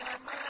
أَيْنَمَا